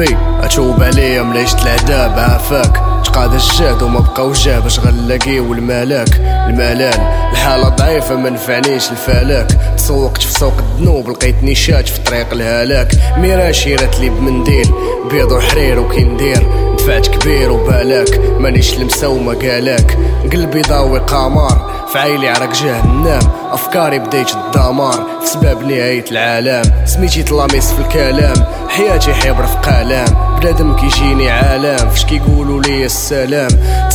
ربي أتوب عليا من عشت العذاب؟ عافاك تقاد الجهد وما بقاو جاه باش غنلاقيو الملاك الملال. الحالة ضعيفة ما نفعنيش الفلاك تسوقت في سوق الذنوب لقيتني شات في طريق الهلاك. ميراشي راتلي بمنديل بيض وحرير وكندير دفعت كبير وبالاك مانيش المساومة قالك. قلبي ضاوي قمر في عيلي عرق جهنم أفكاري بديت الدمار. في نهاية العالم. سميتي طلاميس في الكلام. حياتي حبر في قلم. بنادم كيجيني عالم. فاش كيقولوا لي السلام؟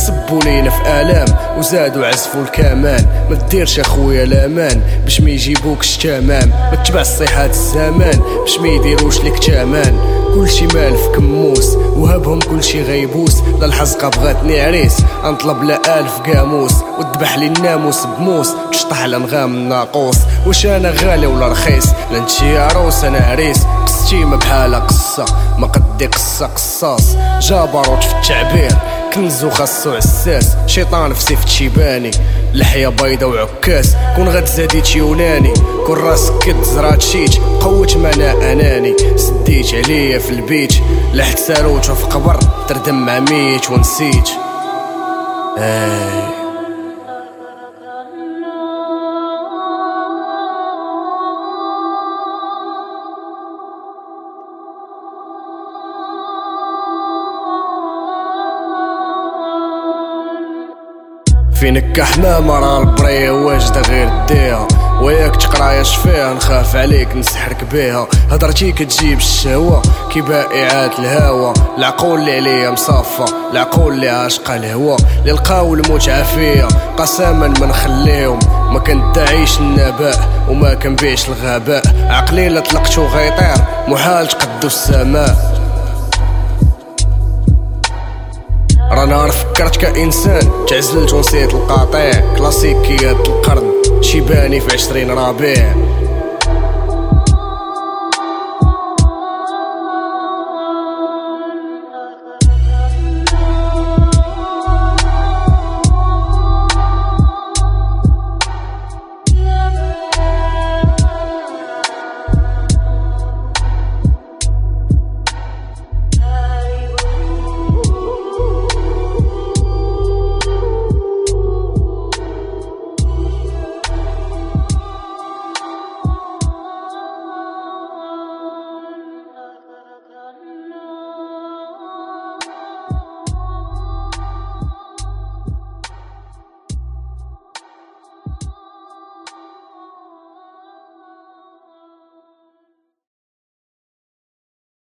تسبوا لينا في آلام وزادوا عزفوا الكمان. ما ديرش أخويا الأمان باش ما يجيبوكش تمام. ما تتبع الصيحات الزمان باش ما يديروش لك تامان كلشي مال في كموس وهبهم كلشي غيبوس. لا الحزقة بغاتني عريس أنطلب لا آلف قاموس. وذبح لي الناموس بموس تشطح الأنغام الناقوس واش أنا غالي ولا رخيص؟ لا انتي عروس أنا عريس. قصتي ما بحالها قصة ما قدي قصة قصاص. جابروت في التعبير كنز وخاصو عساس. شيطان في سيف تشيباني. لحية بيضة وعكاس. كون غتزادي يوناني كون راسك كد زرات شيت قوت مانا أناني. سديت عليا في البيت. لحت ساروت في قبر. تردم ميت ونسيت. آه. فينك حمامة راه البرية واجدة غير ديها؟ وياك تقرايش فيها نخاف عليك نسحرك بيها. هضرتي كتجيب الشهوة كي بائعات الهوى العقول اللي عليا مصافة العقول اللي عاشقة الهوى اللي لقاو المتعة فيا قسما ما نخليهم. ما كندعيش النباء وما كنبيعش الغباء. عقلي لا طلقتو غيطير محال تقدو السماء. رانا فكرت كإنسان تعزلت ونسيت القاطع كلاسيكيات القرن شيباني في عشرين ربيع